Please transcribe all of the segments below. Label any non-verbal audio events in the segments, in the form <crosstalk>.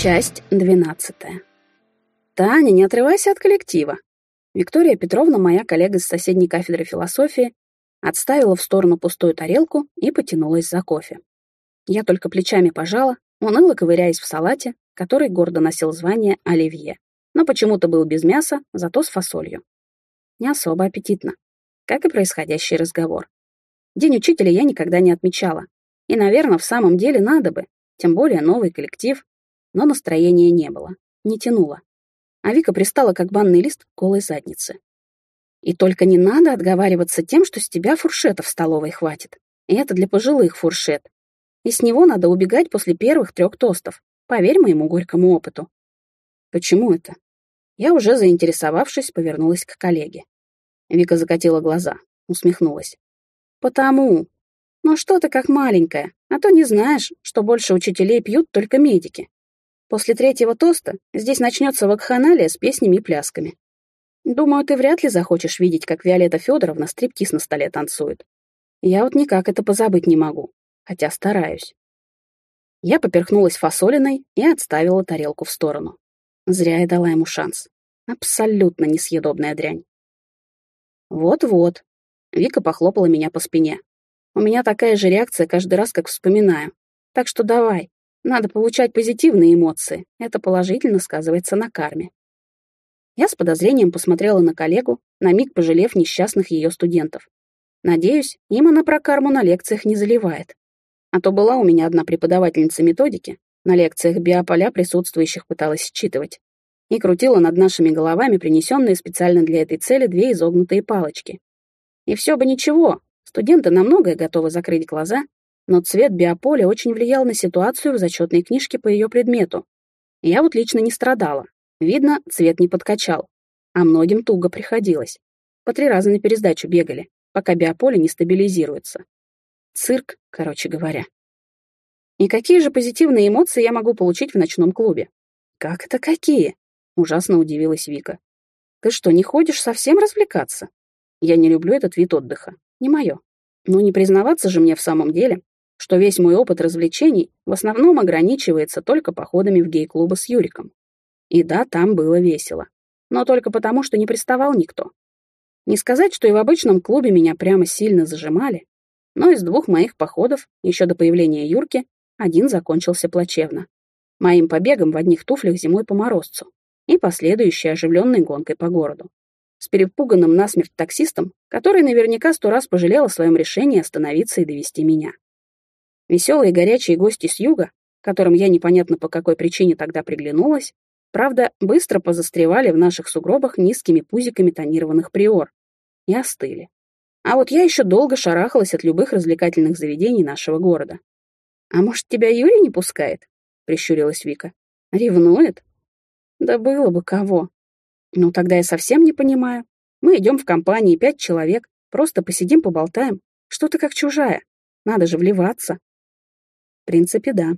Часть двенадцатая. Таня, не отрывайся от коллектива. Виктория Петровна, моя коллега с соседней кафедры философии, отставила в сторону пустую тарелку и потянулась за кофе. Я только плечами пожала, уныло ковыряясь в салате, который гордо носил звание оливье, но почему-то был без мяса, зато с фасолью. Не особо аппетитно, как и происходящий разговор. День учителя я никогда не отмечала, и, наверное, в самом деле надо бы, тем более новый коллектив, но настроения не было, не тянуло. А Вика пристала, как банный лист, голой заднице. И только не надо отговариваться тем, что с тебя фуршета в столовой хватит. И это для пожилых фуршет. И с него надо убегать после первых трех тостов. Поверь моему горькому опыту. Почему это? Я уже заинтересовавшись, повернулась к коллеге. Вика закатила глаза, усмехнулась. Потому. Ну что ты как маленькая, а то не знаешь, что больше учителей пьют только медики. После третьего тоста здесь начнется вакханалия с песнями и плясками. Думаю, ты вряд ли захочешь видеть, как Виолетта Федоровна стриптиз на столе танцует. Я вот никак это позабыть не могу, хотя стараюсь. Я поперхнулась фасолиной и отставила тарелку в сторону. Зря я дала ему шанс. Абсолютно несъедобная дрянь. Вот-вот. Вика похлопала меня по спине. У меня такая же реакция каждый раз, как вспоминаю. Так что давай, надо получать позитивные эмоции. Это положительно сказывается на карме. Я с подозрением посмотрела на коллегу, на миг пожалев несчастных ее студентов. Надеюсь, им она про карму на лекциях не заливает. А то была у меня одна преподавательница методики, на лекциях биополя присутствующих пыталась считывать, и крутила над нашими головами принесенные специально для этой цели две изогнутые палочки. И все бы ничего, студенты на многое готовы закрыть глаза но цвет биополя очень влиял на ситуацию в зачетной книжке по ее предмету. Я вот лично не страдала. Видно, цвет не подкачал. А многим туго приходилось. По три раза на пересдачу бегали, пока биополе не стабилизируется. Цирк, короче говоря. И какие же позитивные эмоции я могу получить в ночном клубе? Как это какие? Ужасно удивилась Вика. Ты что, не ходишь совсем развлекаться? Я не люблю этот вид отдыха. Не мое. Ну, не признаваться же мне в самом деле, что весь мой опыт развлечений в основном ограничивается только походами в гей-клубы с Юриком. И да, там было весело. Но только потому, что не приставал никто. Не сказать, что и в обычном клубе меня прямо сильно зажимали, но из двух моих походов, еще до появления Юрки, один закончился плачевно. Моим побегом в одних туфлях зимой по морозцу и последующей оживленной гонкой по городу. С перепуганным насмерть таксистом, который наверняка сто раз пожалел о своем решении остановиться и довести меня. Веселые горячие гости с юга, которым я непонятно по какой причине тогда приглянулась, правда, быстро позастревали в наших сугробах низкими пузиками тонированных приор и остыли. А вот я еще долго шарахалась от любых развлекательных заведений нашего города. «А может, тебя Юрий не пускает?» — прищурилась Вика. «Ревнует?» «Да было бы кого!» «Ну, тогда я совсем не понимаю. Мы идем в компании пять человек, просто посидим, поболтаем. Что ты как чужая? Надо же вливаться принципе, да.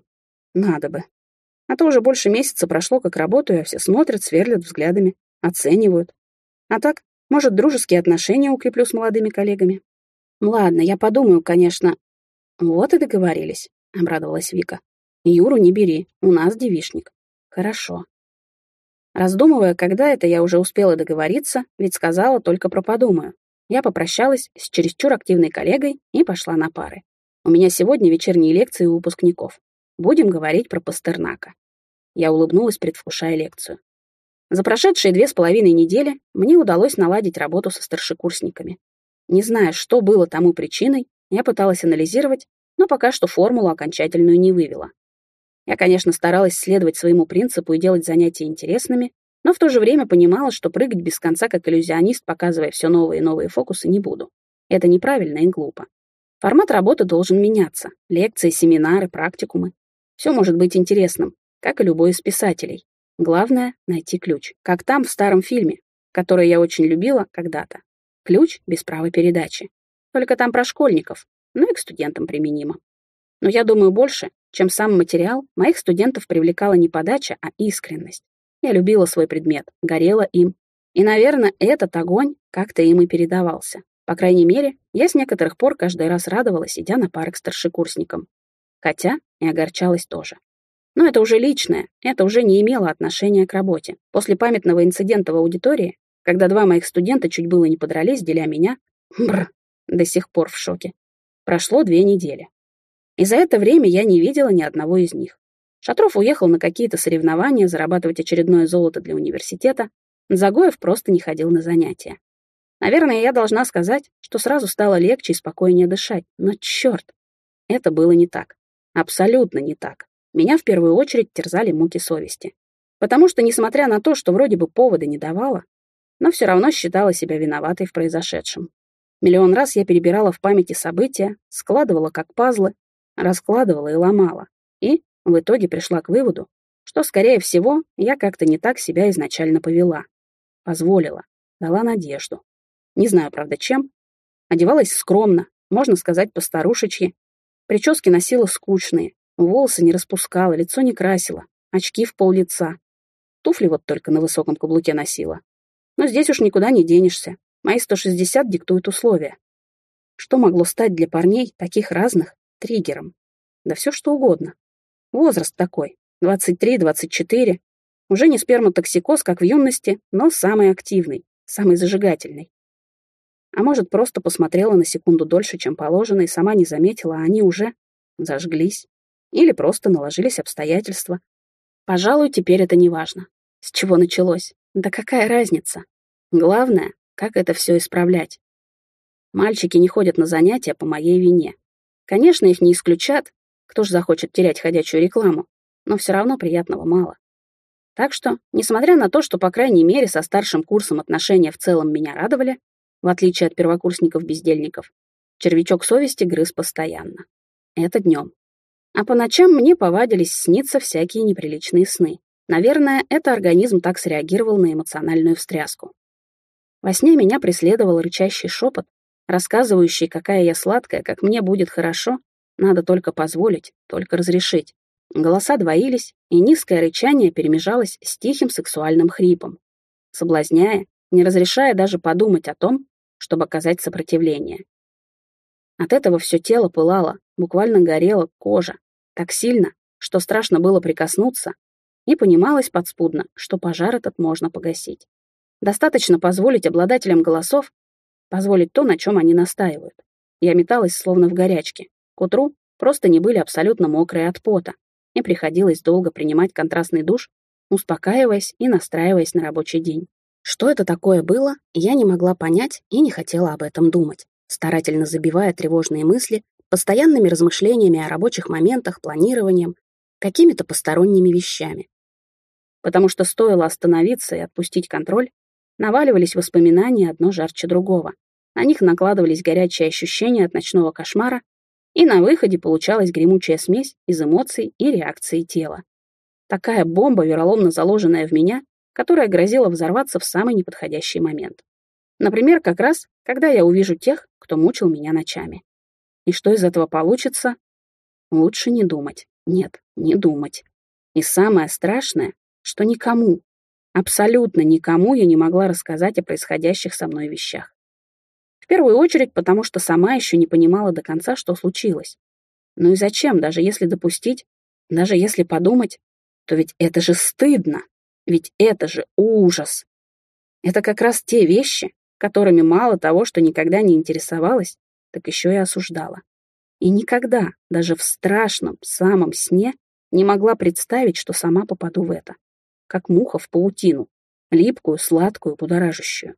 Надо бы. А то уже больше месяца прошло, как работаю, а все смотрят, сверлят взглядами, оценивают. А так, может, дружеские отношения укреплю с молодыми коллегами. Ладно, я подумаю, конечно. Вот и договорились, обрадовалась Вика. Юру не бери, у нас девишник. Хорошо. Раздумывая, когда это я уже успела договориться, ведь сказала только про подумаю. Я попрощалась с чересчур активной коллегой и пошла на пары. У меня сегодня вечерние лекции у выпускников. Будем говорить про Пастернака. Я улыбнулась, предвкушая лекцию. За прошедшие две с половиной недели мне удалось наладить работу со старшекурсниками. Не зная, что было тому причиной, я пыталась анализировать, но пока что формулу окончательную не вывела. Я, конечно, старалась следовать своему принципу и делать занятия интересными, но в то же время понимала, что прыгать без конца как иллюзионист, показывая все новые и новые фокусы, не буду. Это неправильно и глупо. Формат работы должен меняться. Лекции, семинары, практикумы. Все может быть интересным, как и любой из писателей. Главное — найти ключ, как там в старом фильме, который я очень любила когда-то. Ключ без права передачи. Только там про школьников, ну и к студентам применимо. Но я думаю, больше, чем сам материал, моих студентов привлекала не подача, а искренность. Я любила свой предмет, горела им. И, наверное, этот огонь как-то им и передавался. По крайней мере, я с некоторых пор каждый раз радовалась, идя на пары к старшекурсникам. Хотя и огорчалась тоже. Но это уже личное, это уже не имело отношения к работе. После памятного инцидента в аудитории, когда два моих студента чуть было не подрались, деля меня, <laughs> бр, до сих пор в шоке. Прошло две недели. И за это время я не видела ни одного из них. Шатров уехал на какие-то соревнования, зарабатывать очередное золото для университета. Загоев просто не ходил на занятия. Наверное, я должна сказать, что сразу стало легче и спокойнее дышать. Но черт, это было не так. Абсолютно не так. Меня в первую очередь терзали муки совести. Потому что, несмотря на то, что вроде бы повода не давала, но все равно считала себя виноватой в произошедшем. Миллион раз я перебирала в памяти события, складывала как пазлы, раскладывала и ломала. И, в итоге пришла к выводу, что, скорее всего, я как-то не так себя изначально повела. Позволила, дала надежду. Не знаю, правда, чем. Одевалась скромно, можно сказать, постарушечьи. Прически носила скучные, волосы не распускала, лицо не красила, очки в пол лица. Туфли вот только на высоком каблуке носила. Но здесь уж никуда не денешься. Мои 160 диктуют условия. Что могло стать для парней, таких разных, триггером? Да все что угодно. Возраст такой, 23-24, уже не сперматоксикоз, как в юности, но самый активный, самый зажигательный. А может, просто посмотрела на секунду дольше, чем положено, и сама не заметила, а они уже зажглись. Или просто наложились обстоятельства. Пожалуй, теперь это не важно. С чего началось? Да какая разница? Главное, как это все исправлять. Мальчики не ходят на занятия по моей вине. Конечно, их не исключат, кто ж захочет терять ходячую рекламу? Но все равно приятного мало. Так что, несмотря на то, что, по крайней мере, со старшим курсом отношения в целом меня радовали, в отличие от первокурсников-бездельников, червячок совести грыз постоянно. Это днем. А по ночам мне повадились сниться всякие неприличные сны. Наверное, это организм так среагировал на эмоциональную встряску. Во сне меня преследовал рычащий шепот, рассказывающий, какая я сладкая, как мне будет хорошо, надо только позволить, только разрешить. Голоса двоились, и низкое рычание перемежалось с тихим сексуальным хрипом, соблазняя, не разрешая даже подумать о том, чтобы оказать сопротивление. От этого все тело пылало, буквально горела кожа, так сильно, что страшно было прикоснуться, и понималось подспудно, что пожар этот можно погасить. Достаточно позволить обладателям голосов позволить то, на чем они настаивают. Я металась словно в горячке, к утру просто не были абсолютно мокрые от пота, и приходилось долго принимать контрастный душ, успокаиваясь и настраиваясь на рабочий день. Что это такое было, я не могла понять и не хотела об этом думать, старательно забивая тревожные мысли постоянными размышлениями о рабочих моментах, планированием, какими-то посторонними вещами. Потому что стоило остановиться и отпустить контроль, наваливались воспоминания одно жарче другого. На них накладывались горячие ощущения от ночного кошмара и на выходе получалась гремучая смесь из эмоций и реакции тела. Такая бомба, вероломно заложенная в меня, которая грозила взорваться в самый неподходящий момент. Например, как раз, когда я увижу тех, кто мучил меня ночами. И что из этого получится? Лучше не думать. Нет, не думать. И самое страшное, что никому, абсолютно никому я не могла рассказать о происходящих со мной вещах первую очередь, потому что сама еще не понимала до конца, что случилось. Ну и зачем, даже если допустить, даже если подумать, то ведь это же стыдно, ведь это же ужас. Это как раз те вещи, которыми мало того, что никогда не интересовалась, так еще и осуждала. И никогда, даже в страшном, самом сне, не могла представить, что сама попаду в это. Как муха в паутину, липкую, сладкую, будоражащую.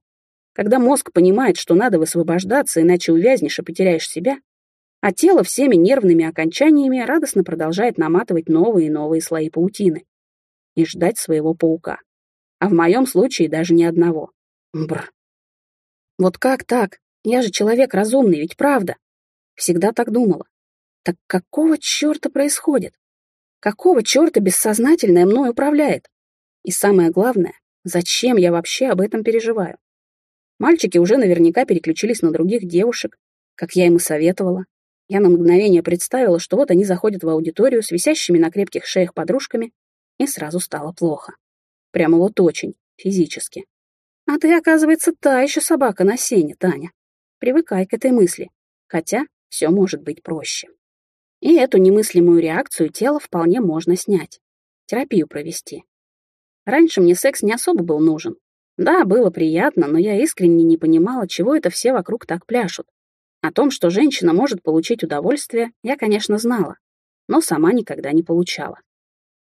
Когда мозг понимает, что надо высвобождаться, иначе увязнешь и потеряешь себя, а тело всеми нервными окончаниями радостно продолжает наматывать новые и новые слои паутины и ждать своего паука. А в моем случае даже ни одного. Бр. Вот как так? Я же человек разумный, ведь правда? Всегда так думала. Так какого черта происходит? Какого черта бессознательное мной управляет? И самое главное, зачем я вообще об этом переживаю? Мальчики уже наверняка переключились на других девушек, как я им и советовала. Я на мгновение представила, что вот они заходят в аудиторию с висящими на крепких шеях подружками, и сразу стало плохо. Прямо вот очень, физически. А ты, оказывается, та еще собака на сене, Таня. Привыкай к этой мысли. Хотя все может быть проще. И эту немыслимую реакцию тела вполне можно снять. Терапию провести. Раньше мне секс не особо был нужен. Да, было приятно, но я искренне не понимала, чего это все вокруг так пляшут. О том, что женщина может получить удовольствие, я, конечно, знала, но сама никогда не получала.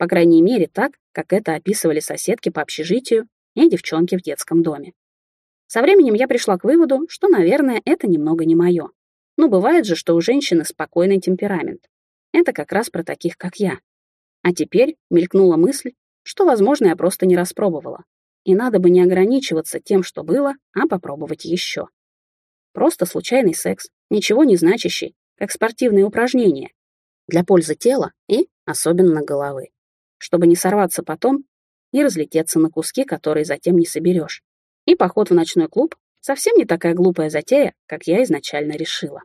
По крайней мере, так, как это описывали соседки по общежитию и девчонки в детском доме. Со временем я пришла к выводу, что, наверное, это немного не мое. Ну, бывает же, что у женщины спокойный темперамент. Это как раз про таких, как я. А теперь мелькнула мысль, что, возможно, я просто не распробовала. И надо бы не ограничиваться тем, что было, а попробовать еще. Просто случайный секс, ничего не значащий, как спортивные упражнения. Для пользы тела и особенно головы. Чтобы не сорваться потом и разлететься на куски, которые затем не соберешь. И поход в ночной клуб совсем не такая глупая затея, как я изначально решила.